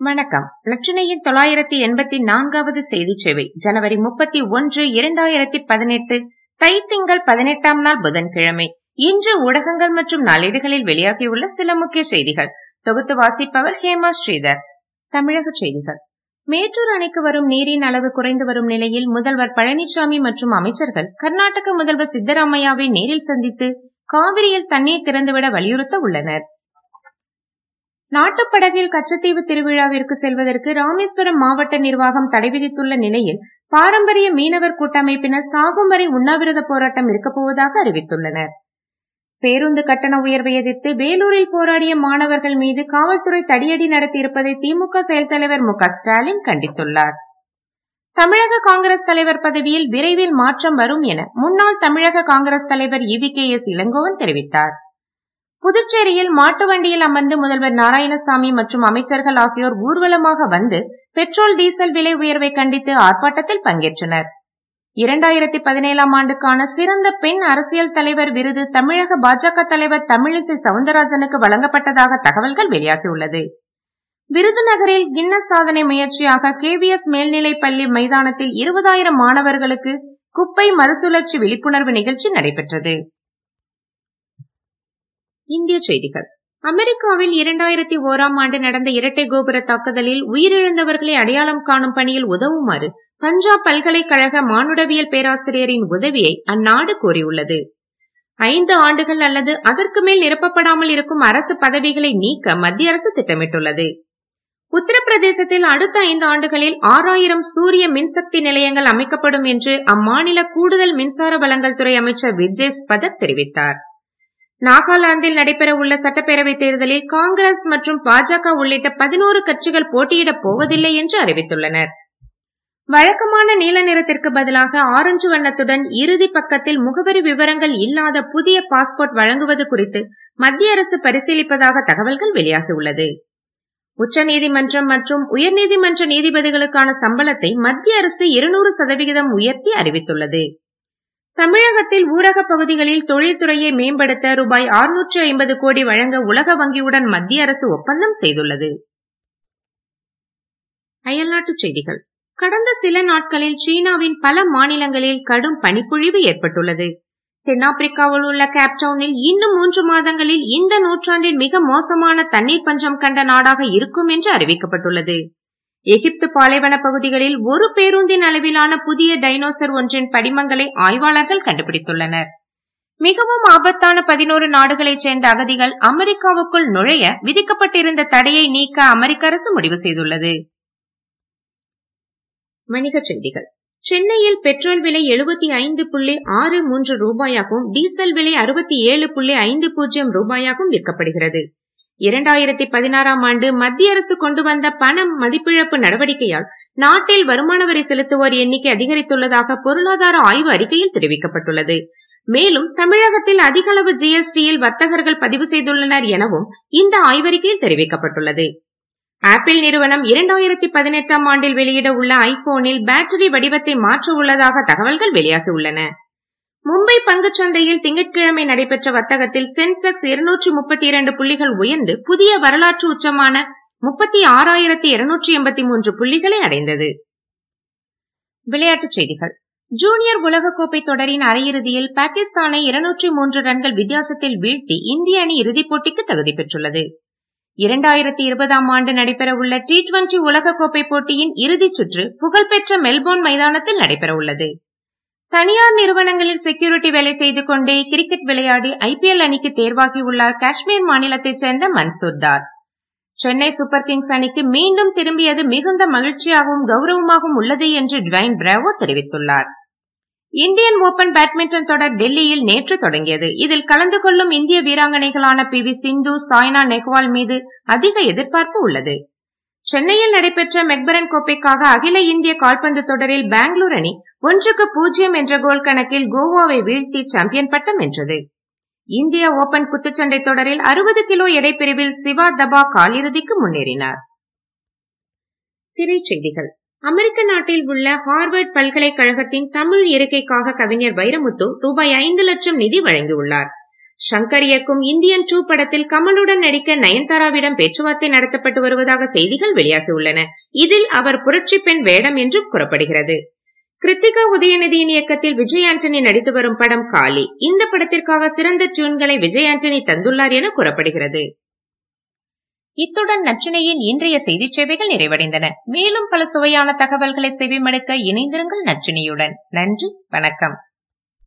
வணக்கம். லட்சணையின் தொள்ளாயிரத்தி எண்பத்தி நான்காவது செய்தி சேவை ஜனவரி முப்பத்தி ஒன்று இரண்டாயிரத்தி பதினெட்டு தைத்திங்கள் பதினெட்டாம் நாள் புதன்கிழமை. இன்று ஊடகங்கள் மற்றும் நாளேடுகளில் வெளியாகியுள்ள சில முக்கிய செய்திகள். தொகுத்து வாசிப்பவர் ஹேமா ஸ்ரீதர். தமிழக செய்திகள். மேட்டூர் அணைக்கு வரும் நீரின் அளவு குறைந்து வரும் நிலையில் முதல்வர் பழனிசாமி மற்றும் அமைச்சர்கள் கர்நாடக முதல்வர் சித்தராமையாவை நேரில் சந்தித்து காவிரியில் தண்ணீர் திறந்துவிட வலியுறுத்த உள்ளனர். நாட்டுப்படகில் கச்சத்தீவு திருவிழாவிற்கு செல்வதற்கு ராமேஸ்வரம் மாவட்ட நிர்வாகம் தடை விதித்துள்ள நிலையில் பாரம்பரிய மீனவர் கூட்டமைப்பினர் சாகும் வரை உண்ணாவிரத போராட்டம் இருக்கப் போவதாக அறிவித்துள்ளனர். பேருந்து கட்டண உயர்வை எதிர்த்து வேலூரில் போராடிய மாணவர்கள் மீது காவல்துறை தடியடி நடத்தியிருப்பதை திமுக செயல் தலைவர் மு ஸ்டாலின் கண்டித்துள்ளார். தமிழக காங்கிரஸ் தலைவர் பதவியில் விரைவில் மாற்றம் வரும் என முன்னாள் தமிழக காங்கிரஸ் தலைவர் இ கே எஸ் இளங்கோவன் தெரிவித்தார். புதுச்சேரியில் மாட்டு வண்டியில் அமர்ந்து முதல்வர் நாராயணசாமி மற்றும் அமைச்சர்கள் ஆகியோர் ஊர்வலமாக வந்து பெட்ரோல் டீசல் விலை உயர்வை கண்டித்து ஆர்ப்பாட்டத்தில் பங்கேற்றனர். இரண்டாயிரத்தி பதினேழாம் ஆண்டுக்கான சிறந்த பெண் அரசியல் தலைவர் விருது தமிழக பாஜக தலைவர் தமிழிசை சவுந்தரராஜனுக்கு வழங்கப்பட்டதாக தகவல்கள் வெளியாகியுள்ளது. விருதுநகரில் கின்னஸ் சாதனை முயற்சியாக கேவிஎஸ் மேல்நிலை பள்ளி மைதானத்தில் இருபதாயிரம் மாணவர்களுக்கு குப்பை மறுசுழற்சி விழிப்புணர்வு நிகழ்ச்சி நடைபெற்றது. இந்திய செய்திகள். அமெரிக்காவில் இரண்டாயிரத்தி ஓராம் ஆண்டு நடந்த இரட்டை கோபுர தாக்குதலில் உயிரிழந்தவர்களை அடையாளம் காணும் பணியில் உதவுமாறு பஞ்சாப் பல்கலைக்கழக மானுடவியல் பேராசிரியரின் உதவியை அந்நாடு கோரியுள்ளது. ஐந்து ஆண்டுகள் அல்லது அதற்கு மேல் நிரப்பப்படாமல் இருக்கும் அரசு பதவிகளை நீக்க மத்திய அரசு திட்டமிட்டுள்ளது. உத்தரப்பிரதேசத்தில் அடுத்த ஐந்து ஆண்டுகளில் ஆறாயிரம் சூரிய மின்சக்தி நிலையங்கள் அமைக்கப்படும் என்று அம்மாநில கூடுதல் மின்சார வளங்கள் துறை அமைச்சர் விஜேஷ் பதக் தெரிவித்தார். நாகாலாந்தில் நடைபெறவுள்ள சட்டப்பேரவைத் சட்டப்பேரவை தேர்தலில் காங்கிரஸ் மற்றும் பாஜக உள்ளிட்ட பதினோரு கட்சிகள் போட்டியிடப் போவதில்லை என்று அறிவித்துள்ளனர். வழக்கமான நீல நிறத்திற்கு பதிலாக ஆரஞ்சு வண்ணத்துடன் இறுதி பக்கத்தில் முகவரி விவரங்கள் இல்லாத புதிய பாஸ்போர்ட் வழங்குவது குறித்து மத்திய அரசு பரிசீலிப்பதாக தகவல்கள் வெளியாகியுள்ளது. உச்சநீதிமன்றம் மற்றும் உயர்நீதிமன்ற நீதிபதிகளுக்கான சம்பளத்தை மத்திய அரசு இருநூறு சதவிகிதம் உயர்த்தி அறிவித்துள்ளது. தமிழகத்தில் ஊரக பகுதிகளில் தொழில்துறையை மேம்படுத்த ரூபாய் அறுநூற்று ஐம்பது கோடி வழங்க உலக வங்கியுடன் மத்திய அரசு ஒப்பந்தம் செய்துள்ளது. அயல்நாட்டுச் செய்திகள். கடந்த சில நாட்களில் சீனாவின் பல மாநிலங்களில் கடும் பனிப்பொழிவு ஏற்பட்டுள்ளது. தென்னாப்பிரிக்காவில் உள்ள கேப்டவுனில் இன்னும் மூன்று மாதங்களில் இந்த நூற்றாண்டின் மிக மோசமான தண்ணீர் பஞ்சம் கண்ட நாடாக இருக்கும் என்று அறிவிக்கப்பட்டுள்ளது. எகிப்து பாலைவன பகுதிகளில் ஒரு பேருந்தின் அளவிலான புதிய டைனோசர் ஒன்றின் படிமங்களை ஆய்வாளர்கள் கண்டுபிடித்துள்ளனர். மிகவும் ஆபத்தான பதினோரு நாடுகளைச் சேர்ந்த அகதிகள் அமெரிக்காவுக்குள் நுழைய விதிக்கப்பட்டிருந்த தடையை நீக்க அமெரிக்க அரசு முடிவு செய்துள்ளது. வணிகச் செய்திகள். சென்னையில் பெட்ரோல் விலை எழுபத்தி ஐந்து புள்ளி ஆறு மூன்று ரூபாயாகவும் டீசல் விலை அறுபத்தி ஏழு புள்ளி ஐந்து பூஜ்ஜியம் ரூபாயாகவும் விற்கப்படுகிறது. இரண்டாயிரத்தி பதினாறாம் ஆண்டு மத்திய அரசு கொண்டு வந்த பணம் மதிப்பிழப்பு நடவடிக்கையால் நாட்டில் வருமான வரி செலுத்துவோர் எண்ணிக்கை அதிகரித்துள்ளதாக பொருளாதார ஆய்வு அறிக்கையில் தெரிவிக்கப்பட்டுள்ளது. மேலும் தமிழகத்தில் அதிக அளவு ஜிஎஸ்டியில் வர்த்தகர்கள் பதிவு செய்துள்ளனர் எனவும் இந்த ஆய்வறிக்கையில் தெரிவிக்கப்பட்டுள்ளது. ஆப்பிள் நிறுவனம் இரண்டாயிரத்தி பதினெட்டாம் ஆண்டில் வெளியிட உள்ள ஐபோனில் பேட்டரி வடிவத்தை மாற்ற உள்ளதாக தகவல்கள் வெளியாகியுள்ளன. மும்பை சந்தையில் திங்கட்கிழமை நடைபெற்ற வர்த்தகத்தில் சென்செக்ஸ் இருநூற்றி முப்பத்தி இரண்டு புள்ளிகள் உயர்ந்து புதிய வரலாற்று உச்சமான முப்பத்தி ஆறாயிரத்தி இருநூற்றி எண்பத்தி மூன்று புள்ளிகளை அடைந்தது. விளையாட்டுச் செய்திகள். ஜூனியர் உலகக்கோப்பை தொடரின் அரையிறுதியில் பாகிஸ்தானை இருநூற்றி மூன்று ரன்கள் வித்தியாசத்தில் வீழ்த்தி இந்திய அணி இறுதிப் போட்டிக்கு தகுதி பெற்றுள்ளது. இரண்டாயிரத்தி இருபதாம் ஆண்டு நடைபெறவுள்ள டி டுவெண்டி உலகக்கோப்பை போட்டியின் இறுதிச் சுற்று புகழ்பெற்ற மெல்போர்ன் மைதானத்தில் நடைபெறவுள்ளது. தனியார் நிறுவனங்களில் செக்யூரிட்டி வேலை செய்து கொண்டே கிரிக்கெட் விளையாடி ஐபிஎல் அணிக்கு தேர்வாகியுள்ளார் காஷ்மீர் மாநிலத்தைச் சேர்ந்த மன்சூர் தார். சென்னை சூப்பர் கிங்ஸ் அணிக்கு மீண்டும் திரும்பியது மிகுந்த மகிழ்ச்சியாகவும் கௌரவமாகவும் உள்ளது என்று டுவைன் பிராவோ தெரிவித்துள்ளார். இந்தியன் ஓபன் பேட்மிண்டன் தொடர் டெல்லியில் நேற்று தொடங்கியது. இதில் கலந்து கொள்ளும் இந்திய வீராங்கனைகளான பி வி சிந்து சாய்னா நெஹ்வால் மீது அதிக எதிர்பார்ப்பு உள்ளது. சென்னையில் நடைபெற்ற மெக்பரன் கோப்பைக்காக அகில இந்திய கால்பந்து தொடரில் பெங்களூர் அணி ஒன்றுக்கு பூஜ்ஜியம் என்ற கோல் கணக்கில் கோவாவை வீழ்த்தி சாம்பியன் பட்டம் வென்றது. இந்திய ஓபன் குத்துச்சண்டை தொடரில் அறுபது கிலோ எடைப்பிரிவில் சிவா தபா காலிறுதிக்கு முன்னேறினார். திரைச்செய்திகள். அமெரிக்க நாட்டில் உள்ள ஹார்வர்ட் பல்கலைக்கழகத்தின் தமிழ் இருக்கைக்காக கவிஞர் வைரமுத்து ரூபாய் ஐந்து லட்சம் நிதி வழங்கியுள்ளார். ஷங்கர் இயக்கும் இந்தியன் டூ படத்தில் கமலுடன் நடிக்க நயன்தாராவிடம் பேச்சுவார்த்தை நடத்தப்பட்டு வருவதாக செய்திகள் வெளியாகியுள்ளன. இதில் அவர் புரட்சி பெண் வேடம் என்றும் கூறப்படுகிறது. கிருத்திகா உதயநிதியின் இயக்கத்தில் விஜய் ஆண்டனி நடித்து வரும் படம் காளி இந்த படத்திற்காக சிறந்த டியூன்களை விஜய் ஆண்டனி தந்துள்ளார் என கூறப்படுகிறது. இத்துடன் நற்றினையின் இன்றைய செய்தி சேவைகள் நிறைவடைந்தன. மேலும் பல சுவையான தகவல்களை செவிமடுக்க இணைந்திருங்கள் நற்றினையுடன். நன்றி வணக்கம்.